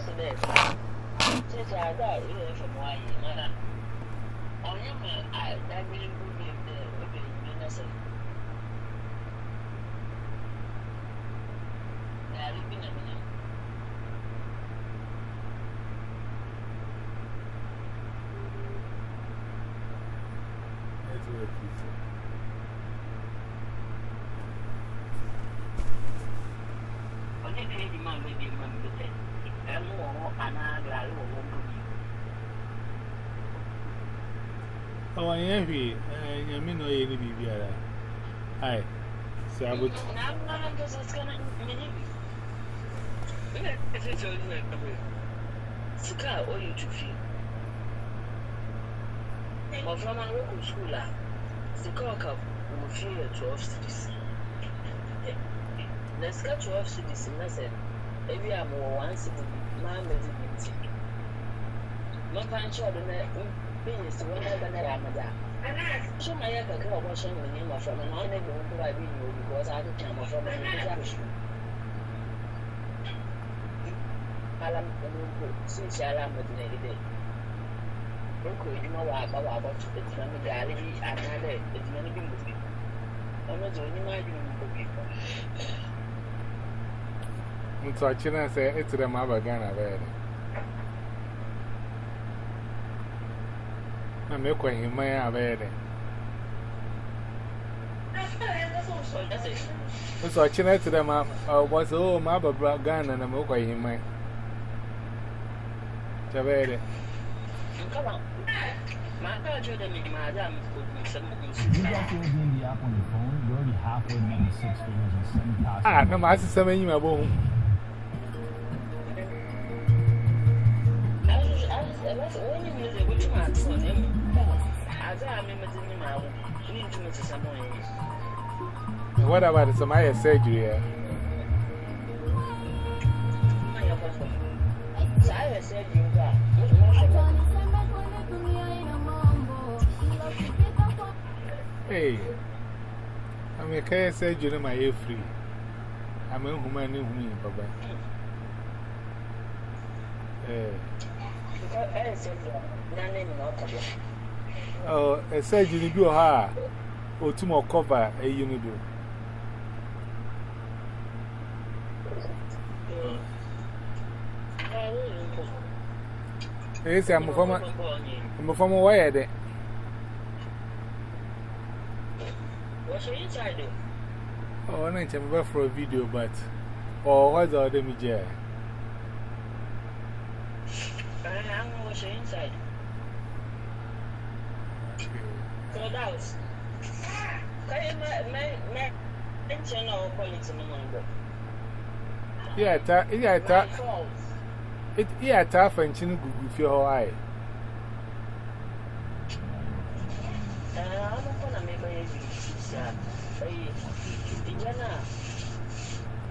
Sedih, cecair tahu itu semua iman. Orang pun I want to be a minute or any BBR. Hi, so I would. Suka bíyìsì wọn náà bẹ́ẹ̀ náà àmàdà ṣé màá yẹ kẹ̀kẹ́ ọ̀bọ̀ ṣe wọ̀nyí ẹ̀ mọ̀fra mi náà níbi wọn kúrò àbí ìyẹn olùkọ́ ọ̀sán akékè àmọ̀fra mi ní ìjà òṣù. alamọ̀kọ̀ sínsì alamọ̀dé náà yìí dẹ̀ nkọ edwuma wɔ aba wɔ abɔto edwuma no bi ale bi anaa dɛ edwuma no bi mu bi ɔno dze onyim adwuma mu bi kɔ. ntɔkye na sɛ etire mu aba ghana bɛyɛ dɛ. na mekwa hima ya abaya da nso ọchị na eti da ma ọgbọsọ o ma ababra ghana na mekwa hima ya chabaya da Ah, no, my sister, I'm going to go home. onye mmiri egwuchi m atụ ọdị m agaghị What about the Samaya surgery? Hey, I'm a care surgery, my air free. I'm a human, human, Papa. Hey. Oh, I said you need your hair or two more cover a unit. Yes, I'm a former, I'm a former wired. What should you try to do? Oh, I'm not a member for a video, but oh, what's the other media? An hang washer inside. Cold house. Can you mention our quality no longer? Yeah, ta, yeah, ta. It, yeah, ta, fanchin, gugu, fi, ho, ai.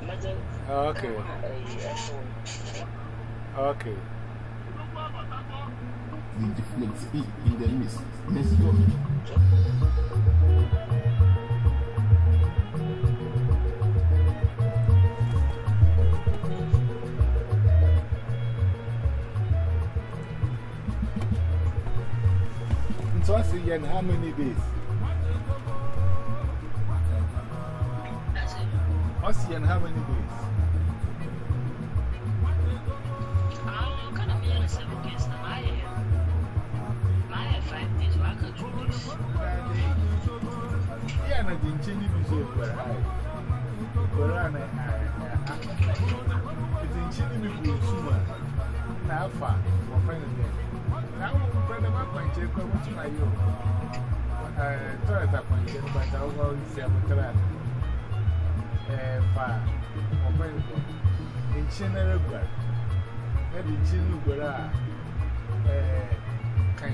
I'm not gonna. Okay. Okay. The deflect in in the mist. Let's go. So I see how many days? I see in how many days? na jin cin bi so Quran jin cin bi ko suma na afa wa fani ne na mu ko da ma kwance ko mu tuna yo eh to ta kwance ba ta wa sai mu tara eh fa wa fani ko in cin na regwa na jin cin gura eh kan.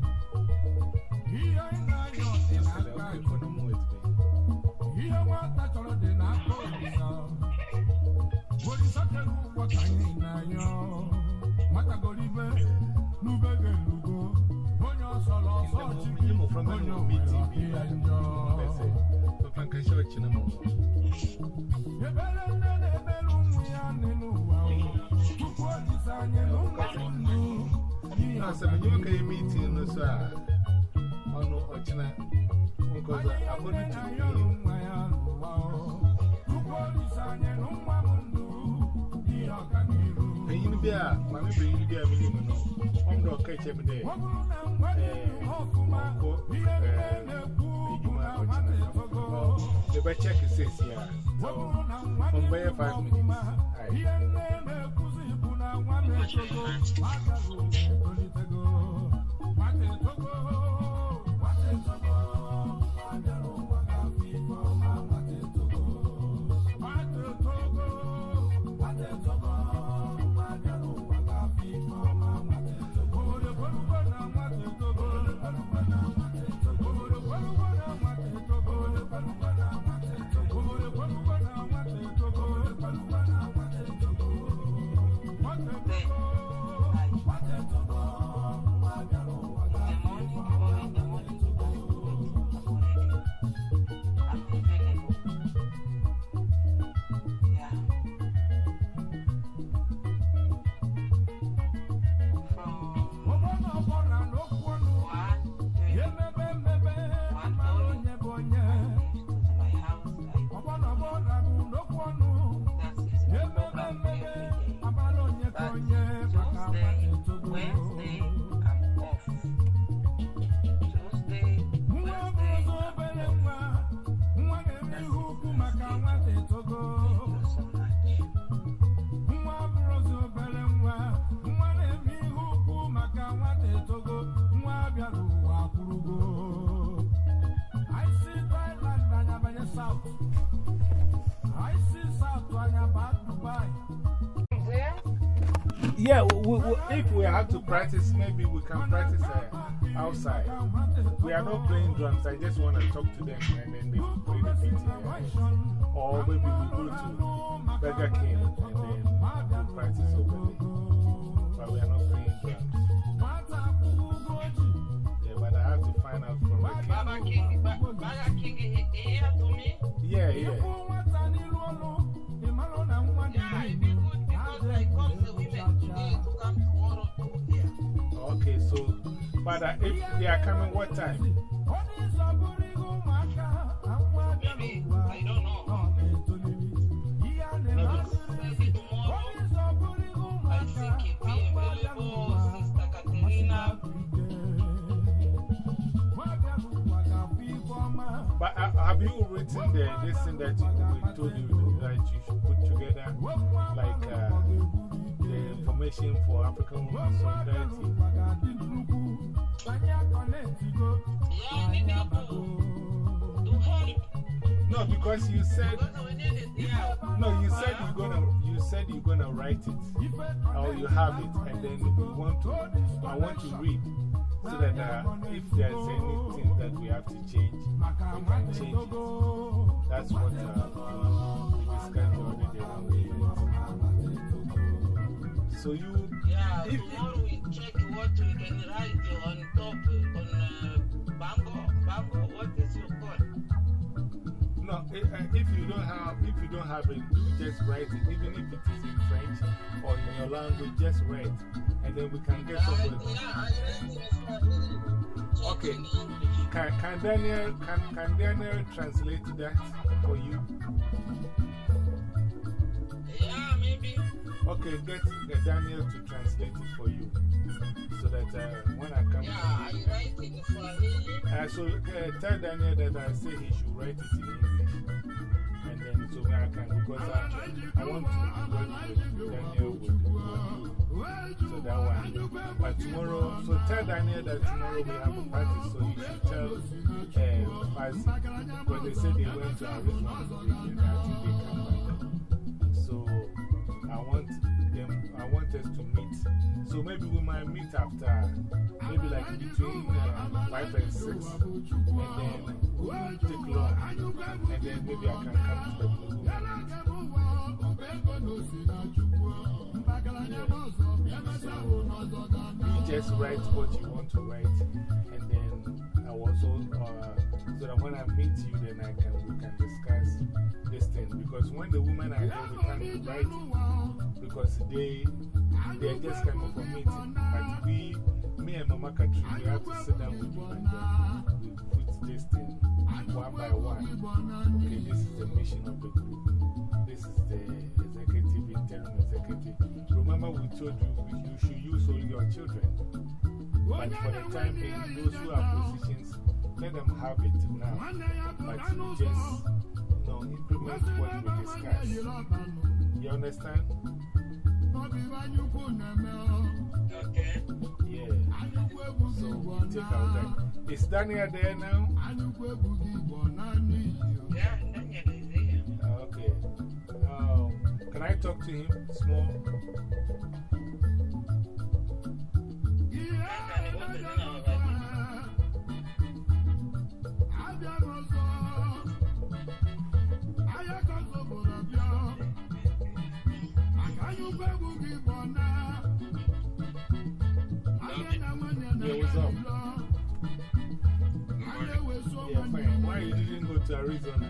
Because I'm going to tell you, my own. Look what is on your own, my own be a mammy bring you there, minimum. On the catch every day. The bad check is this year. On by five minutes. Yeah, we, we, if we have to practice, maybe we can practice uh, outside. We are not playing drums, I just want to talk to them and then they play the beat. Or maybe we go to Burger King and then we practice over there. But we are not playing drums. Yeah, but I have to find out from the king. Burger King here to me. Yeah, yeah. Yeah, but uh, if they are coming, what time? Maybe, I don't know. Maybe tomorrow, I think it be available, Sister Katerina. But uh, have you written the this thing that you, we told you that you should put together, like uh, the information for African Solidarity? You. No, because you said, no, you said you're gonna, you said you're gonna write it, or you have it, and then we want to, I want to read, so that uh, if there's anything that we have to change, we can change it. That's what uh, we discussed the other day. So you, Yeah, If- tomorrow we check what we can write on top, on uh, Bango. Bango, what is your call? No, i- uh, if you don't have, if you don't have it, you just write it, even if it is in French or in your language, just write, and then we can get I, somebody. yeah, it in Swahili. Check Okay. Can, can Daniel, can, can Daniel translate that for you? Yeah. Okay, get the Daniel to translate it for you, so that uh, when I come, Yeah, I write in Swahili. uh, so uh, tell Daniel that I say he should write it in English, and then so I can, because I, I want to work with Daniel with So that one. But tomorrow, so tell Daniel that tomorrow we have a party, so you should tell uh, Fazi. Because they said they went to Arizona weekend, I think they come back. So might meet after, maybe like between uh, 5 and 6. And then take long. And then maybe I can come to the. You just write what you want to write, and then I also, uh, so that when I meet you, then I can, we can discuss this thing. Because when the women are here, we can't write because they, they're just coming for meeting. But we, me and Mama Katri, we have to sit down with you and put this thing one by one. Okay, this is the mission of the group. This is the executive, interim executive. Remember, we told you you should use only your children. But for the time being, those who have positions, let them have it now. But just you know, implement what we discussed. You understand? Is Daniel there now? Yeah, Daniel is here. Okay. Um, can I talk to him small? Daniel, Arizona?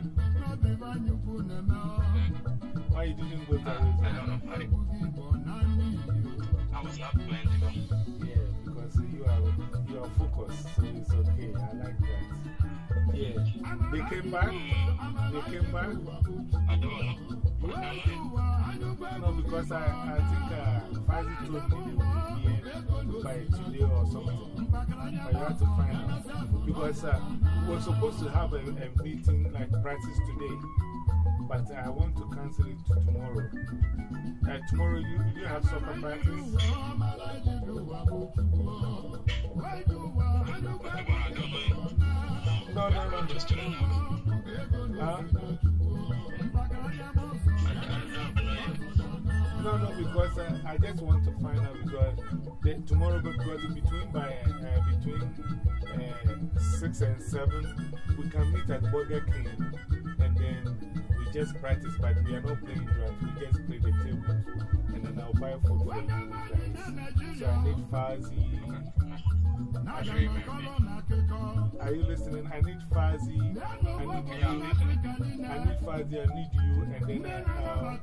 Why you didn't go to Arizona? I don't know. I, I was not planning. Yeah, because you are, you are focused, so it's okay. I like that. They came back? They came back? I don't know. No, because I, I think uh, Fazi told me they will be here by today or something. But you have to find out. Because uh, we were supposed to have a, a meeting like practice today. But I want to cancel it to tomorrow. Uh, tomorrow, you, you have soccer practice? No, no, no. Huh? No, no, because uh, I just want to find out because the, tomorrow, because between, by, uh, between uh, 6 and 7, we can meet at Burger King and then just practice, but we are not playing drums, we just play the tables. And then I'll buy food for you. So I need Fazi. Are you listening? I need Fazi. I need you. I need Fazi. I need you. And then, uh,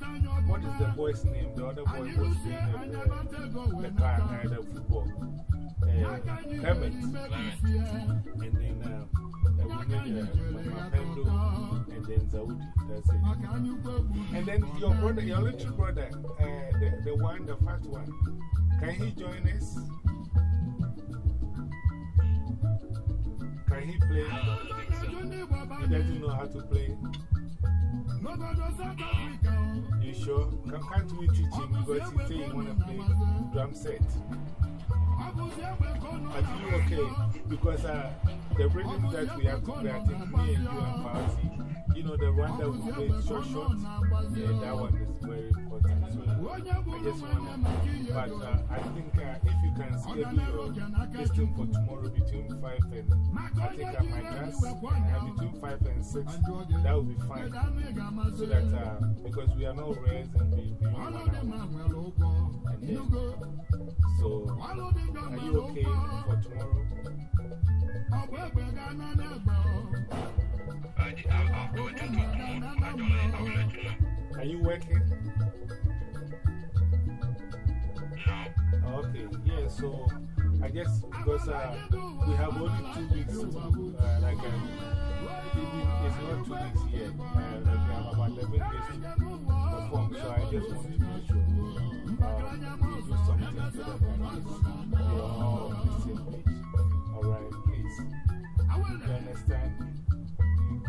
what is the boy's name? The other boy was playing the, the, the car, uh, the football. Uh, Clement. And then, uh, we need uh, Mama Pendo and then Zaudi. That's it. And then your brother, your little brother, uh, the, the one, the fat one, can he join us? Can he play? He doesn't know how to play. You sure? Can, can't we teach him because he say he want to play drum set? Are you okay? Because uh, the rhythm that we have to play, I think me and you and Fauzi, you know, the one that we play short, short, yeah, that one is very important. But I think if you can schedule this thing for tomorrow between 5 and, I think at my class, between 5 and 6, that will be fine. So that, because we are not raised and. And then, so, are you okay for tomorrow? I did, I'll, Okay, yeah, so I guess because uh, we have only two weeks, uh, like, um, it's not two weeks yet, uh, like, have about 11 days to perform, so I just want to make sure um, we do something so that we're all on the same page. Alright, please. You understand?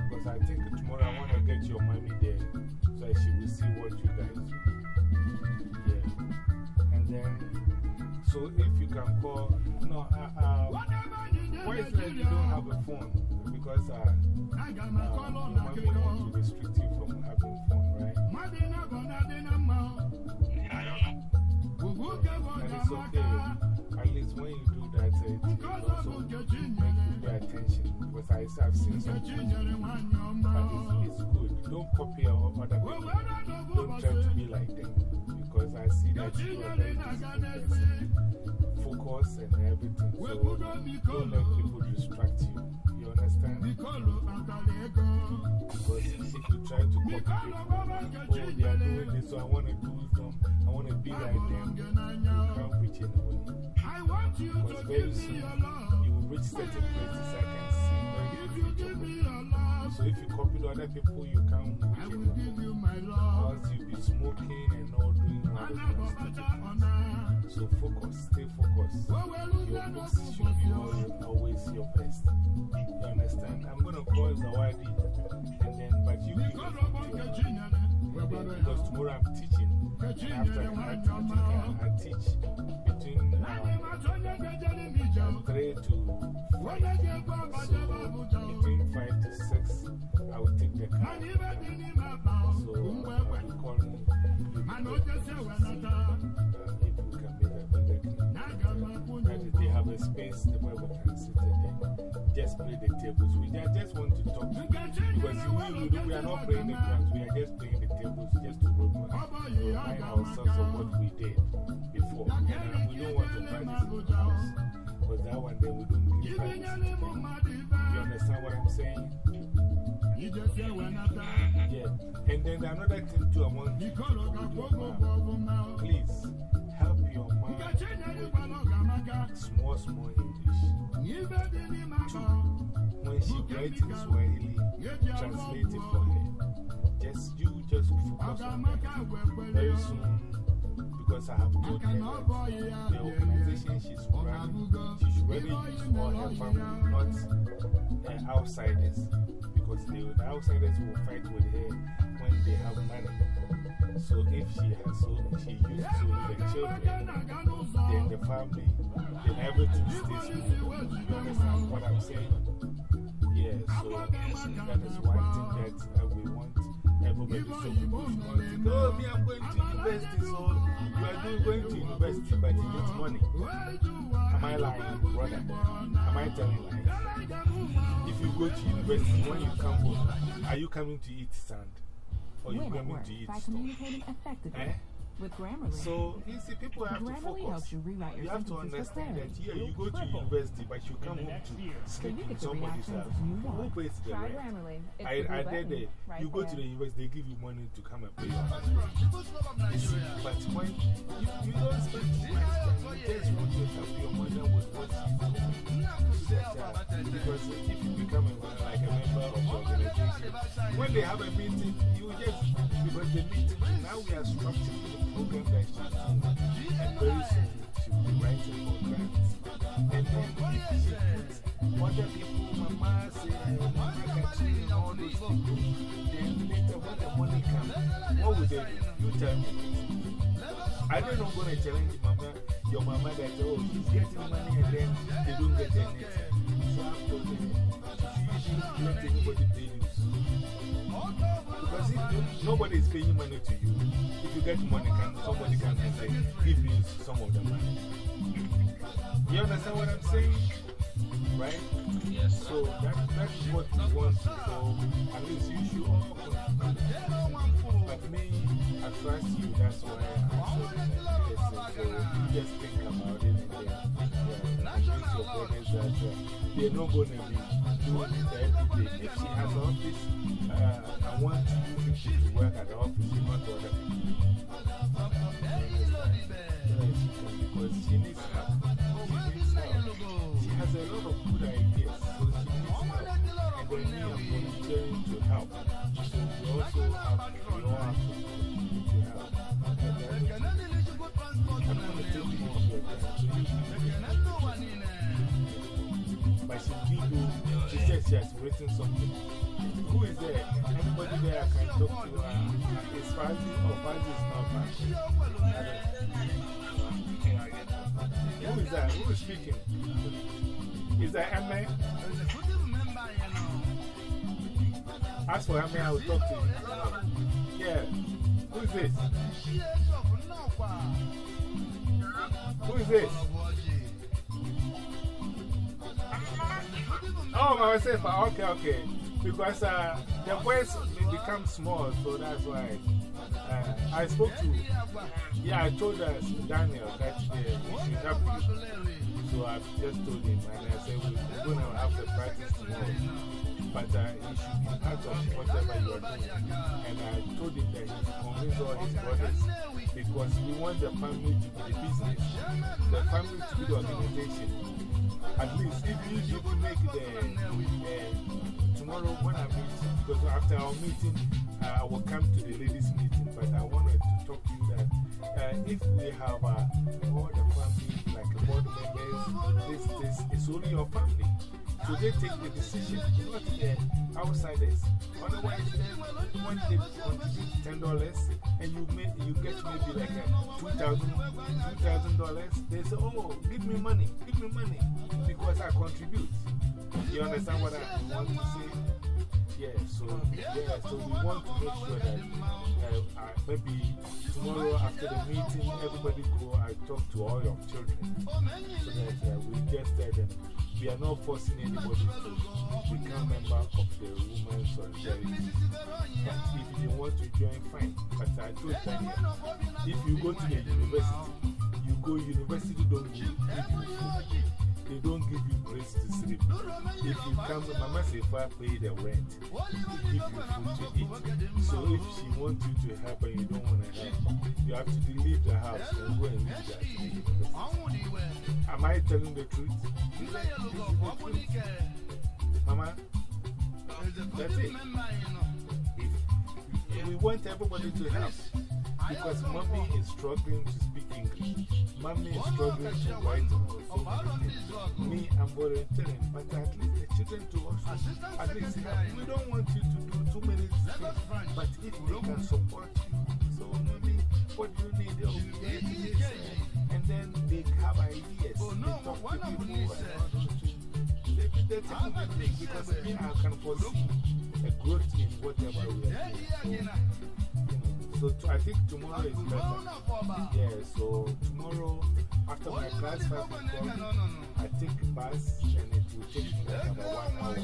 Because I think tomorrow I want to get your money there so she will see what you guys do. Yeah. And then. So if you can call, no, uh, uh, voice like you don't have a phone because uh, uh, my phone wants to restrict you from having a phone, right? Yeah. And it's okay. At least when you do that, uh, it also makes you attention because I, have seen some But it's, it's good. Don't copy other people. Don't try to be like them. Because I see that you are very. Focus and everything. So don't let people distract you. You understand? Because if you try to copy people, oh, they are doing this, so I want to do them, I want to be like them, you can't reach anywhere. Because very soon, you reach certain places I can see good future. So if you copy the other people, you can't. Else you'll be smoking and not doing all the things. So focus, stay focused. Your looks should be always, your best. You understand? I'm going to call Zawadi and then, but you give because tomorrow I'm teaching. After I, I, I teach between um, 3 to 5. So between 5 to 6, I will take the car. So I will call you. If bigger that they have a space where we can sit there. Just play the tables. We just, want to talk. Because we, we, we are not playing the drums, we are just playing the tables just to remind ourselves of what we did before. And we don't want to practice in the house. Because that one day we don't give practice. You understand what I'm saying? Yeah. And then another thing too, I want you to do. Please help your mom small, small English. Two, when she writes in Swahili, translate it for her. Just you just focus on that. Very soon, because I have told her that the organization she's running, she should use for her family, not uh, outsiders. Because the, the outsiders will fight with her when they have money. So if she has so she used to the children, then the family, then everything stays smooth. You understand what I'm saying? Yeah, so that is one thing that uh, we want oh, I'm going to you are going to university, but you money. Am I brother? Am I telling? If you go to university, when you come home, are you coming to eat sand? Or you coming to eat Eh? With Grammarly. So, you see, people have to Grammarly focus. helps you rewrite your You have to sentences understand that, clarity. yeah, you go to university, but you come home to so sleep you in somebody's reactions house. you Who want. pays the Try rent? Grammarly. It's I, I did it. right you go to the university, they give you money to come and pay your house rent. You see, but when you, you don't spend too much time, you just want to help your mother with what you do. So that, because if you become a, like a member of the organization, when they have a meeting, you just, because the meeting, now we are structuring she's doing. And very she will be writing for grants. And then she puts other people, Mama, say, Mama, Kachi, all those people, then later when the money comes, what would they do? You tell me. I don't know going to challenge mama, your mama that, oh, she's getting money and then they don't get anything. So you shouldn't let anybody pay you. Because if no- nobody is paying money to you, if you get money, can, somebody can say, give you some of the money. You understand what I'm saying? Right? Yes. So that, that's what we want to so at least you should all contribute. But me, I trust you, that's why I'm so you just think about it and then yeah, convince your parents that uh, they're not going to be day. If she has an office, I want you to work at the office, not other she can, because she needs. She. She has a lot of good ideas, so she needs help. To help. We also have, we all to to help. To of But she you, she says she has written something. Who is there? Anybody there I can talk to? Is Fazi or Fazi is not Fazi? Who is that? Who is speaking? Is that Emma? As for many I will talk to you. Yeah. Who is this? Who is this? Oh, myself. Okay, okay. Because uh, the voice become small, so that's why. Uh, I spoke to, yeah, I told us, Daniel, that uh, should help you. So I've just told him, and I said, we're going to have the practice tomorrow. But uh, he should be part of whatever you are doing. And I told him that he should convince all his brothers because we want the family to be the business, the family to be the organization. At least if you, you make the, uh, tomorrow when I meet, because after our meeting, uh, I will come to the ladies' meeting. But I wanted to talk to you that uh, if we have uh, all the family, like a board members, this, this, it's only your family. So they take the decision, not the outsiders. Otherwise, when they contribute $10 and you, make, you get maybe like a $2,000, $2,000, they say, oh, give me money, give me money because I contribute. You understand what I want to say? Yeah, so, yeah, so we want to make sure that uh, uh, maybe tomorrow after the meeting, everybody go and talk to all your children so that uh, we just tell them we are not forcing anybody to become member of the women's solidarity. But if you want to join, fine. But I told Daniel, if you go to the university, you go university, don't give you food. They don't give you place to sleep. If you come, Mama I pay the rent, they give you food to eat. So if she wants you to help and you don't want to help, you have to leave the house and go and to the university. Am I telling the truth? The truth. Mama, that's it. If, we want everybody to help because mommy is struggling to speak English. Mommy is struggling to things. Me, I'm volunteering, but at least the children to also at least help. We don't want you to do too many things, but if they can support you, so mommy, what do you need? Oh, yeah, this, uh, and then they have ideas. They talk to people and all those things. They, big thing because me, I can foresee a growth in whatever we are doing. So, I think tomorrow is better. Yeah, so tomorrow, after my class 5 o'clock, I take bus and it will take me like about one hour.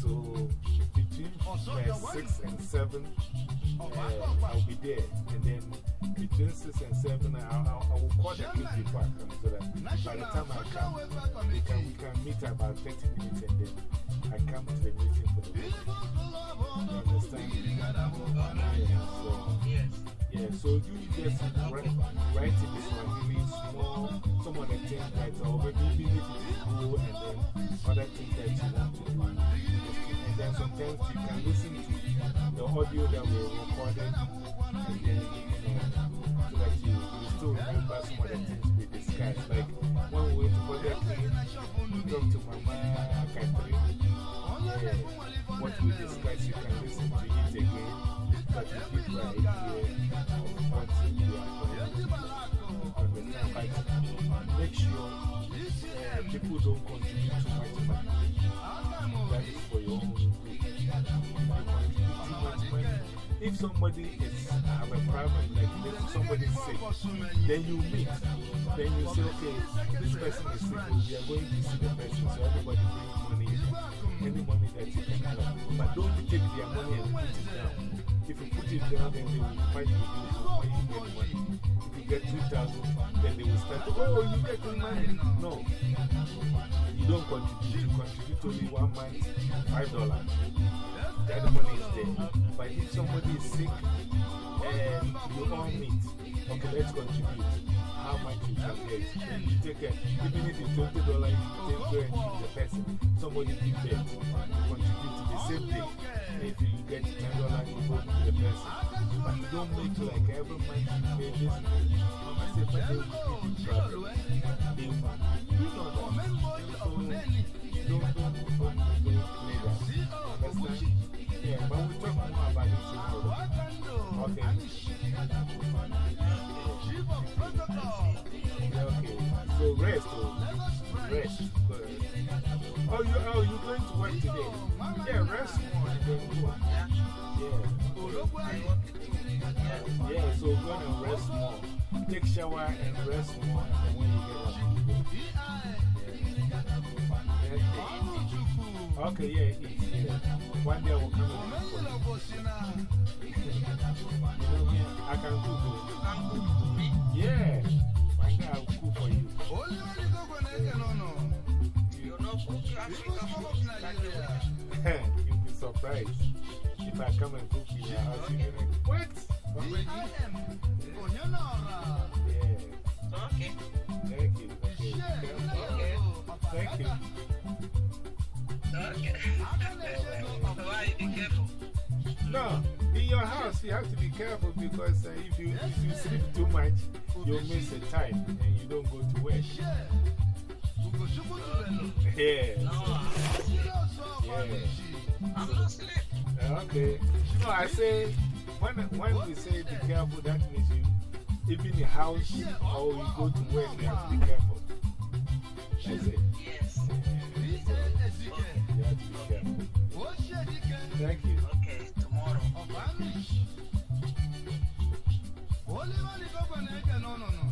So between uh, 6 and 7, uh, I'll be there. And then between 6 and 7, I, I, I will call the kids before I come so that by the time I come, we can, we can meet about 30 minutes and then I come to the meeting for the meeting. You understand? Yeah, so, yeah, so you just write, write in this one really small, some of the things that, or maybe even if it's cool and then other things that you want to do. And then sometimes you can listen to the audio that we recorded and then, you so that you, you still remember some of the things we discussed. Like when we went to we talked to Mama Catherine. Yeah, what we discussed, you can listen to it again. But you give the idea of what we are going to understand. But make sure uh, people don't contribute too much money. If somebody is have a problem, like if somebody is sick, then you meet. Then you say, okay, this person is sick, we are going to see the person, so everybody bring money, any money that you can help. But don't take their money and put it down. If you put it down, then they will fight with you where you get money. If you get 2,000, then they will start, to oh, you get money. No. You don't contribute. You contribute only one month, $5. Money is there. But if somebody is sick um, and you all meet, okay, let's contribute. How much you can get. You take a, even if it's $20, you take and give the person. Somebody give that. You contribute the same day. If you get $10, you go to the person. But you don't make like every month you pay this. Said, but they will give you. You know that. So, don't, don't, don't, don't that. Okay. So rest. Rest. Oh, you, oh, you're going to work today? Yeah, rest more and then go. Yeah. Yeah, so go and rest more. Take shower and rest more. When you get up, you go. Yeah. Yeah, eat. Yeah. One day I will come and cook for you. You I can cook. oh. Yeah. One day I will cook for you. You'll be surprised if I come and cook in your house. Be like, what? Yeah. Okay. Thank you. Okay. Thank you. Why be careful? No, in your house, you have to be careful because uh, if, you, if you sleep too much, you'll miss the time and you don't go to work. Yeah. Yeah. I'm not asleep. Okay. No, I say, when, when we say be careful, that means you, even in the house or you go to work, you have to be careful. That's it. Underrated, and honestly,